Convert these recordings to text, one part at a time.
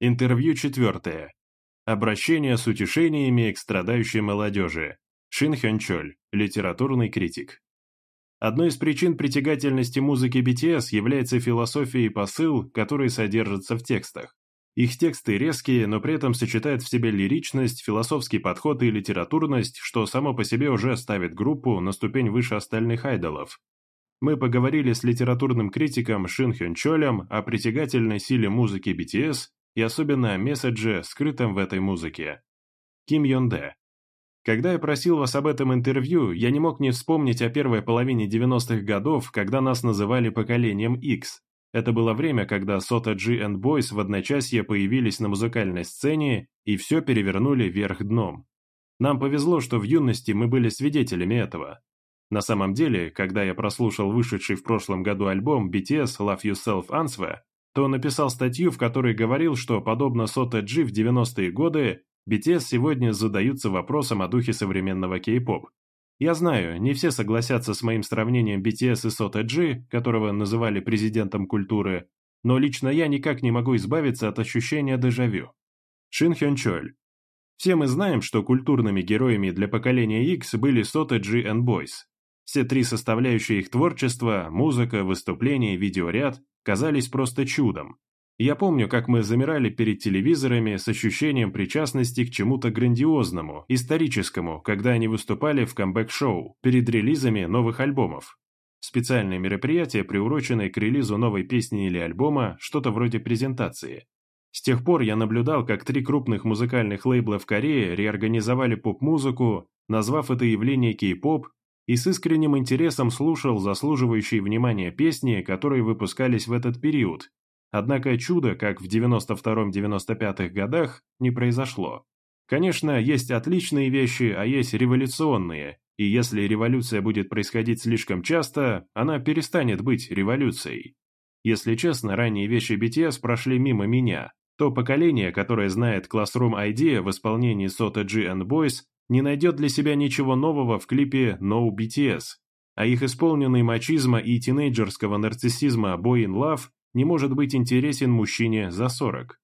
Интервью четвертое. Обращение с утешениями к страдающей молодежи. Шин Хён Чоль, литературный критик. Одной из причин притягательности музыки BTS является философия и посыл, которые содержатся в текстах. Их тексты резкие, но при этом сочетают в себе лиричность, философский подход и литературность, что само по себе уже ставит группу на ступень выше остальных айдолов. Мы поговорили с литературным критиком Шин Хён Чолем о притягательной силе музыки BTS и особенно месседже, скрытом в этой музыке. Ким Йон Дэ. Когда я просил вас об этом интервью, я не мог не вспомнить о первой половине 90-х годов, когда нас называли поколением X. Это было время, когда Сота G and Boys в одночасье появились на музыкальной сцене и все перевернули вверх дном. Нам повезло, что в юности мы были свидетелями этого. На самом деле, когда я прослушал вышедший в прошлом году альбом BTS Love Yourself Answer, то написал статью, в которой говорил, что, подобно Сота-Джи в 90-е годы, BTS сегодня задаются вопросом о духе современного кей-поп. Я знаю, не все согласятся с моим сравнением BTS и Сота-Джи, которого называли президентом культуры, но лично я никак не могу избавиться от ощущения дежавю. Шин Хён Чоль. Все мы знаем, что культурными героями для поколения X были Сота G and Boys. Все три составляющие их творчества – музыка, выступление, видеоряд казались просто чудом. Я помню, как мы замирали перед телевизорами с ощущением причастности к чему-то грандиозному, историческому, когда они выступали в камбэк-шоу, перед релизами новых альбомов. специальное мероприятие приуроченное к релизу новой песни или альбома, что-то вроде презентации. С тех пор я наблюдал, как три крупных музыкальных лейбла в Корее реорганизовали поп-музыку, назвав это явление кей-поп и с искренним интересом слушал заслуживающие внимания песни, которые выпускались в этот период. Однако чудо, как в 92-95 годах, не произошло. Конечно, есть отличные вещи, а есть революционные, и если революция будет происходить слишком часто, она перестанет быть революцией. Если честно, ранние вещи BTS прошли мимо меня. То поколение, которое знает Classroom Idea в исполнении Sota G and Boys, не найдет для себя ничего нового в клипе No BTS, а их исполненный мачизма и тинейджерского нарциссизма Boy in Love не может быть интересен мужчине за 40.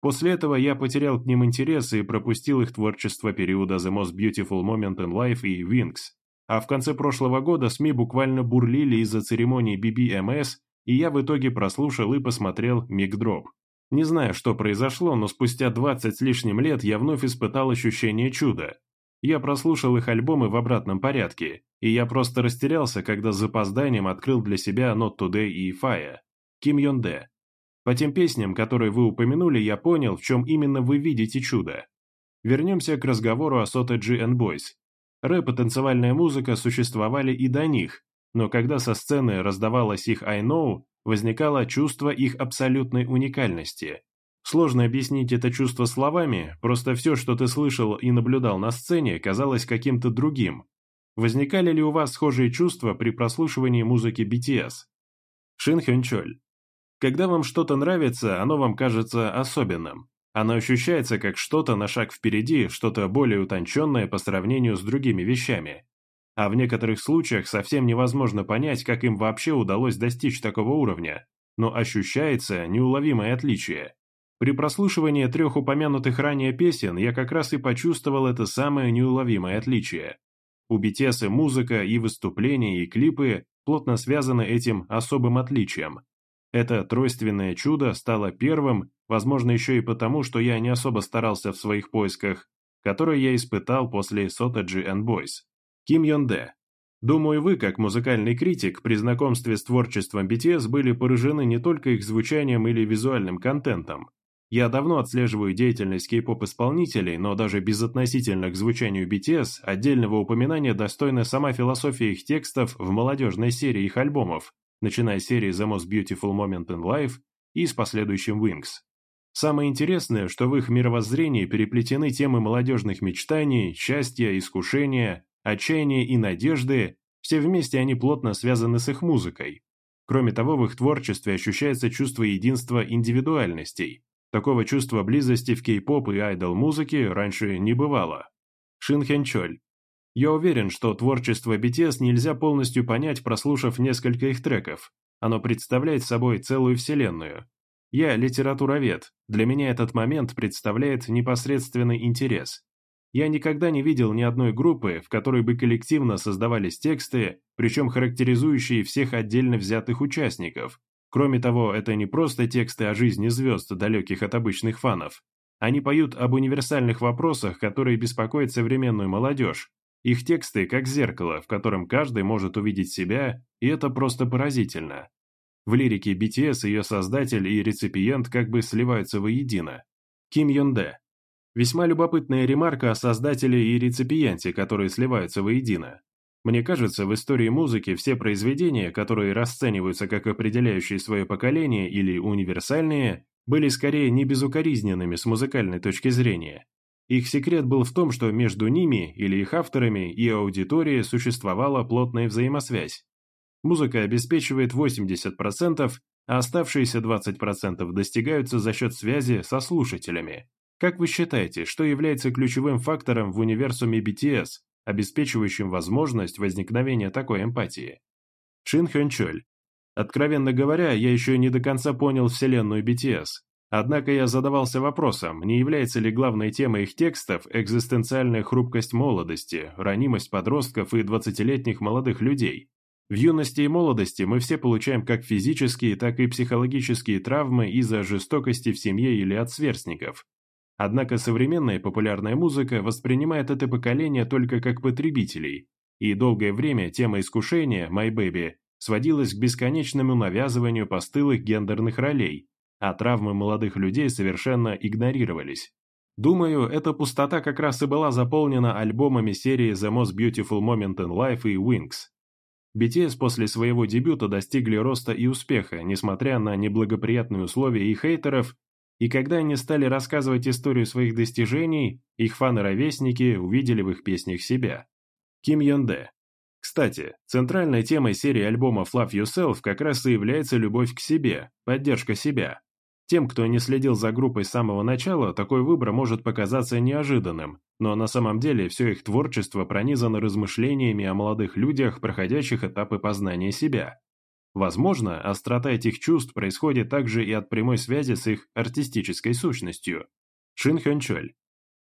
После этого я потерял к ним интерес и пропустил их творчество периода The Most Beautiful Moment in Life и Wings. А в конце прошлого года СМИ буквально бурлили из-за церемонии BBMS, и я в итоге прослушал и посмотрел Мигдроп. Не знаю, что произошло, но спустя 20 с лишним лет я вновь испытал ощущение чуда. Я прослушал их альбомы в обратном порядке, и я просто растерялся, когда с запозданием открыл для себя Not Today и Fire, Ким Йон Дэ. По тем песням, которые вы упомянули, я понял, в чем именно вы видите чудо. Вернемся к разговору о Сота G and Boys. Рэп и танцевальная музыка существовали и до них, но когда со сцены раздавалось их I Know, возникало чувство их абсолютной уникальности. Сложно объяснить это чувство словами, просто все, что ты слышал и наблюдал на сцене, казалось каким-то другим. Возникали ли у вас схожие чувства при прослушивании музыки BTS? Шин Хён Чоль. Когда вам что-то нравится, оно вам кажется особенным. Оно ощущается как что-то на шаг впереди, что-то более утонченное по сравнению с другими вещами. А в некоторых случаях совсем невозможно понять, как им вообще удалось достичь такого уровня, но ощущается неуловимое отличие. При прослушивании трех упомянутых ранее песен я как раз и почувствовал это самое неуловимое отличие. У BTS музыка, и выступления, и клипы плотно связаны этим особым отличием. Это тройственное чудо стало первым, возможно еще и потому, что я не особо старался в своих поисках, которое я испытал после Sotaji and Boys. Ким Йон Дэ. Думаю, вы, как музыкальный критик, при знакомстве с творчеством BTS были поражены не только их звучанием или визуальным контентом, я давно отслеживаю деятельность кей-поп-исполнителей, но даже безотносительно к звучанию BTS, отдельного упоминания достойна сама философия их текстов в молодежной серии их альбомов, начиная с серии The Most Beautiful Moment in Life и с последующим Wings. Самое интересное, что в их мировоззрении переплетены темы молодежных мечтаний, счастья, искушения, отчаяния и надежды, все вместе они плотно связаны с их музыкой. Кроме того, в их творчестве ощущается чувство единства индивидуальностей – Такого чувства близости в кей-поп и айдол-музыке раньше не бывало. Шин Хенчоль. Я уверен, что творчество BTS нельзя полностью понять, прослушав несколько их треков. Оно представляет собой целую вселенную. Я литературовед, для меня этот момент представляет непосредственный интерес. Я никогда не видел ни одной группы, в которой бы коллективно создавались тексты, причем характеризующие всех отдельно взятых участников, Кроме того, это не просто тексты о жизни звезд, далеких от обычных фанов. Они поют об универсальных вопросах, которые беспокоят современную молодежь. Их тексты как зеркало, в котором каждый может увидеть себя, и это просто поразительно. В лирике BTS ее создатель и реципиент как бы сливаются воедино. Ким Юн Дэ. Весьма любопытная ремарка о создателе и реципиенте, которые сливаются воедино. Мне кажется, в истории музыки все произведения, которые расцениваются как определяющие свое поколение или универсальные, были скорее не безукоризненными с музыкальной точки зрения. Их секрет был в том, что между ними или их авторами и аудиторией существовала плотная взаимосвязь. Музыка обеспечивает 80%, а оставшиеся 20% достигаются за счет связи со слушателями. Как вы считаете, что является ключевым фактором в универсуме BTS, обеспечивающим возможность возникновения такой эмпатии. Шин Хёнчоль. Откровенно говоря, я еще не до конца понял вселенную BTS, однако я задавался вопросом, не является ли главной темой их текстов экзистенциальная хрупкость молодости, ранимость подростков и 20-летних молодых людей. В юности и молодости мы все получаем как физические, так и психологические травмы из-за жестокости в семье или от сверстников, Однако современная популярная музыка воспринимает это поколение только как потребителей, и долгое время тема искушения «My Baby» сводилась к бесконечному навязыванию постылых гендерных ролей, а травмы молодых людей совершенно игнорировались. Думаю, эта пустота как раз и была заполнена альбомами серии The Most Beautiful Moment in Life и Wings. BTS после своего дебюта достигли роста и успеха, несмотря на неблагоприятные условия и хейтеров, и когда они стали рассказывать историю своих достижений, их фаны-ровесники увидели в их песнях себя. Ким Йон Дэ. Кстати, центральной темой серии альбома «Fluff Yourself» как раз и является любовь к себе, поддержка себя. Тем, кто не следил за группой с самого начала, такой выбор может показаться неожиданным, но на самом деле все их творчество пронизано размышлениями о молодых людях, проходящих этапы познания себя. Возможно, острота этих чувств происходит также и от прямой связи с их артистической сущностью. Шин Хёнчоль.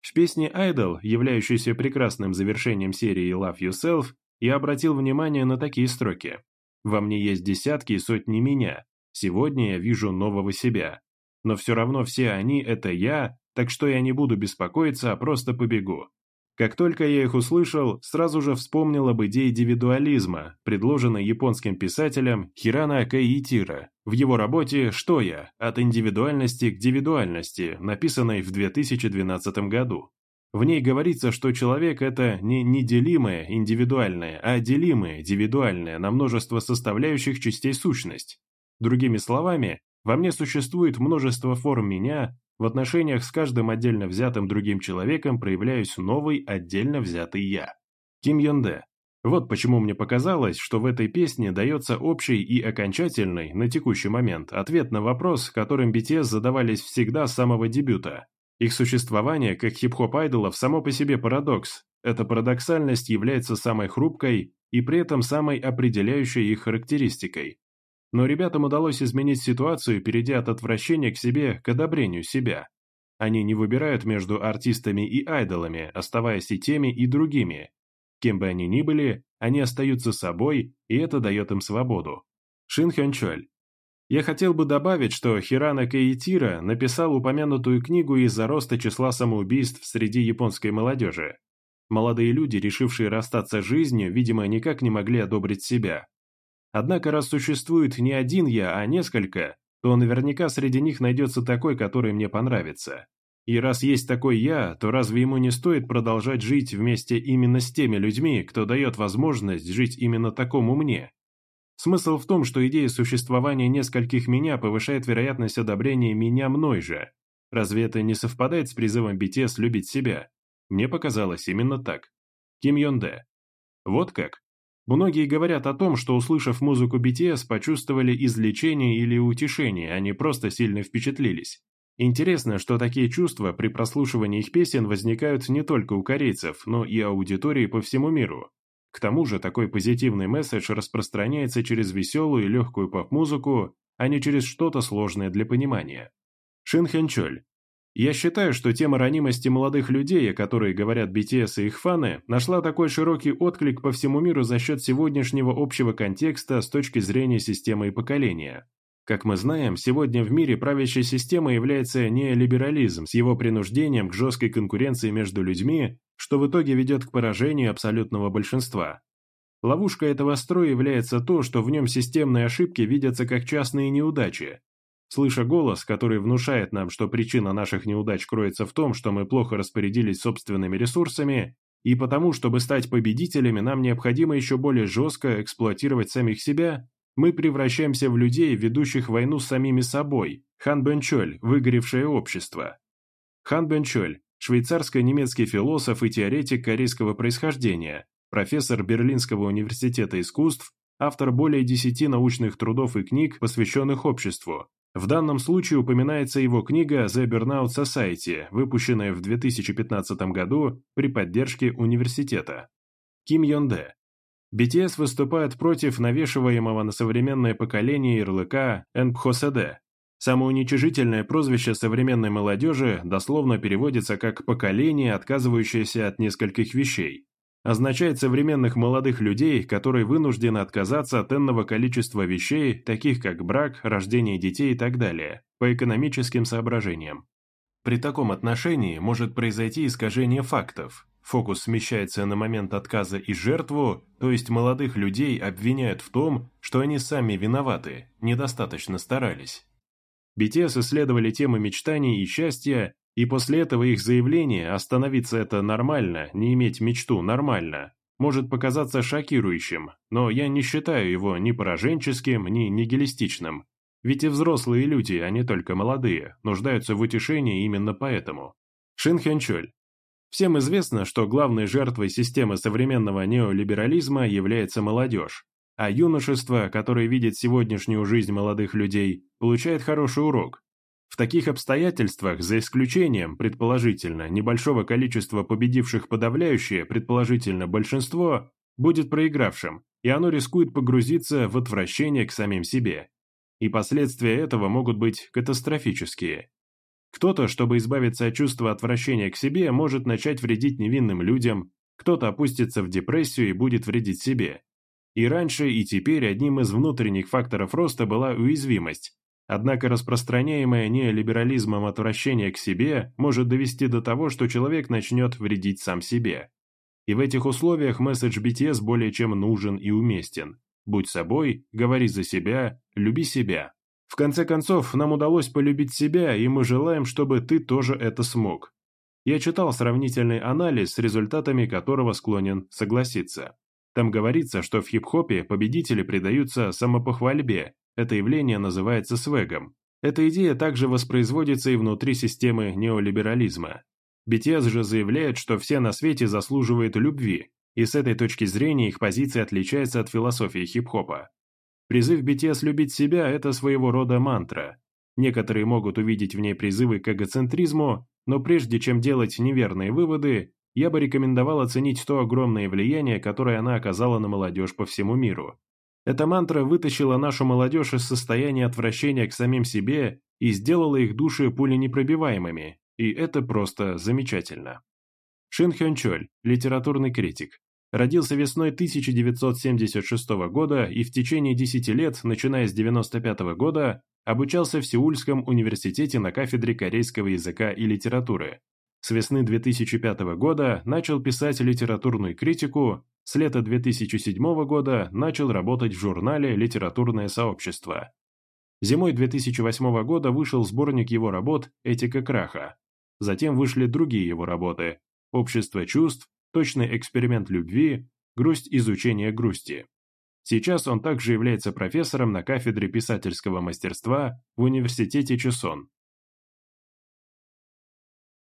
В песне Айдол, являющейся прекрасным завершением серии «Love Yourself», я обратил внимание на такие строки. «Во мне есть десятки и сотни меня. Сегодня я вижу нового себя. Но все равно все они – это я, так что я не буду беспокоиться, а просто побегу. Как только я их услышал, сразу же вспомнил об идее индивидуализма, предложенной японским писателем Хирана Каитира в его работе «Что я? От индивидуальности к индивидуальности», написанной в 2012 году. В ней говорится, что человек – это не неделимое индивидуальное, а делимое индивидуальное на множество составляющих частей сущность. Другими словами, во мне существует множество форм меня, в отношениях с каждым отдельно взятым другим человеком проявляюсь новый отдельно взятый я. Ким Йонде. Вот почему мне показалось, что в этой песне дается общий и окончательный, на текущий момент, ответ на вопрос, которым BTS задавались всегда с самого дебюта. Их существование, как хип-хоп-айдолов, само по себе парадокс. Эта парадоксальность является самой хрупкой и при этом самой определяющей их характеристикой. Но ребятам удалось изменить ситуацию, перейдя от отвращения к себе к одобрению себя. Они не выбирают между артистами и айдолами, оставаясь и теми, и другими. Кем бы они ни были, они остаются собой, и это дает им свободу. Шин Хён Чоль. Я хотел бы добавить, что Хирана Каитира написал упомянутую книгу из-за роста числа самоубийств среди японской молодежи. Молодые люди, решившие расстаться с жизнью, видимо, никак не могли одобрить себя. Однако раз существует не один я, а несколько, то наверняка среди них найдется такой, который мне понравится. И раз есть такой я, то разве ему не стоит продолжать жить вместе именно с теми людьми, кто дает возможность жить именно такому мне? Смысл в том, что идея существования нескольких меня повышает вероятность одобрения меня мной же. Разве это не совпадает с призывом BTS любить себя? Мне показалось именно так. Ким Йон Дэ. Вот как. Многие говорят о том, что, услышав музыку BTS, почувствовали излечение или утешение, они просто сильно впечатлились. Интересно, что такие чувства при прослушивании их песен возникают не только у корейцев, но и аудитории по всему миру. К тому же такой позитивный месседж распространяется через веселую и легкую поп-музыку, а не через что-то сложное для понимания. Шин Хенчоль, я считаю, что тема ранимости молодых людей, о которой говорят BTS и их фаны, нашла такой широкий отклик по всему миру за счет сегодняшнего общего контекста с точки зрения системы и поколения. Как мы знаем, сегодня в мире правящей системой является неолиберализм с его принуждением к жесткой конкуренции между людьми, что в итоге ведет к поражению абсолютного большинства. Ловушка этого строя является то, что в нем системные ошибки видятся как частные неудачи, слыша голос, который внушает нам, что причина наших неудач кроется в том, что мы плохо распорядились собственными ресурсами, и потому, чтобы стать победителями, нам необходимо еще более жестко эксплуатировать самих себя, мы превращаемся в людей, ведущих войну с самими собой. Хан Бенчоль, выгоревшее общество. Хан Бенчоль, швейцарско-немецкий философ и теоретик корейского происхождения, профессор Берлинского университета искусств, автор более 10 научных трудов и книг, посвященных обществу, в данном случае упоминается его книга «The Burnout Society», выпущенная в 2015 году при поддержке университета. Ким Йон Дэ. BTS выступает против навешиваемого на современное поколение ярлыка «Энпхоседе». Самоуничижительное прозвище современной молодежи дословно переводится как «поколение, отказывающееся от нескольких вещей» означает современных молодых людей, которые вынуждены отказаться от энного количества вещей, таких как брак, рождение детей и так далее, по экономическим соображениям. При таком отношении может произойти искажение фактов. Фокус смещается на момент отказа и жертву, то есть молодых людей обвиняют в том, что они сами виноваты, недостаточно старались. BTS исследовали темы мечтаний и счастья, и после этого их заявление «остановиться это нормально, не иметь мечту нормально» может показаться шокирующим, но я не считаю его ни пораженческим, ни нигилистичным. Ведь и взрослые люди, а не только молодые, нуждаются в утешении именно поэтому. Шин Хенчоль. Всем известно, что главной жертвой системы современного неолиберализма является молодежь. А юношество, которое видит сегодняшнюю жизнь молодых людей, получает хороший урок, в таких обстоятельствах, за исключением, предположительно, небольшого количества победивших подавляющее, предположительно, большинство, будет проигравшим, и оно рискует погрузиться в отвращение к самим себе. И последствия этого могут быть катастрофические. Кто-то, чтобы избавиться от чувства отвращения к себе, может начать вредить невинным людям, кто-то опустится в депрессию и будет вредить себе. И раньше, и теперь одним из внутренних факторов роста была уязвимость, Однако распространяемое неолиберализмом отвращение к себе может довести до того, что человек начнет вредить сам себе. И в этих условиях месседж BTS более чем нужен и уместен. Будь собой, говори за себя, люби себя. В конце концов, нам удалось полюбить себя, и мы желаем, чтобы ты тоже это смог. Я читал сравнительный анализ, с результатами которого склонен согласиться. Там говорится, что в хип-хопе победители предаются самопохвальбе, это явление называется свегом. Эта идея также воспроизводится и внутри системы неолиберализма. Бетез же заявляет, что все на свете заслуживают любви, и с этой точки зрения их позиция отличается от философии хип-хопа. Призыв BTS любить себя – это своего рода мантра. Некоторые могут увидеть в ней призывы к эгоцентризму, но прежде чем делать неверные выводы, я бы рекомендовал оценить то огромное влияние, которое она оказала на молодежь по всему миру. Эта мантра вытащила нашу молодежь из состояния отвращения к самим себе и сделала их души пуленепробиваемыми, и это просто замечательно. Шин Хён Чоль, литературный критик. Родился весной 1976 года и в течение 10 лет, начиная с 1995 года, обучался в Сеульском университете на кафедре корейского языка и литературы, с весны 2005 года начал писать литературную критику, с лета 2007 года начал работать в журнале «Литературное сообщество». Зимой 2008 года вышел сборник его работ «Этика краха». Затем вышли другие его работы «Общество чувств», «Точный эксперимент любви», «Грусть изучения грусти». Сейчас он также является профессором на кафедре писательского мастерства в Университете Чесон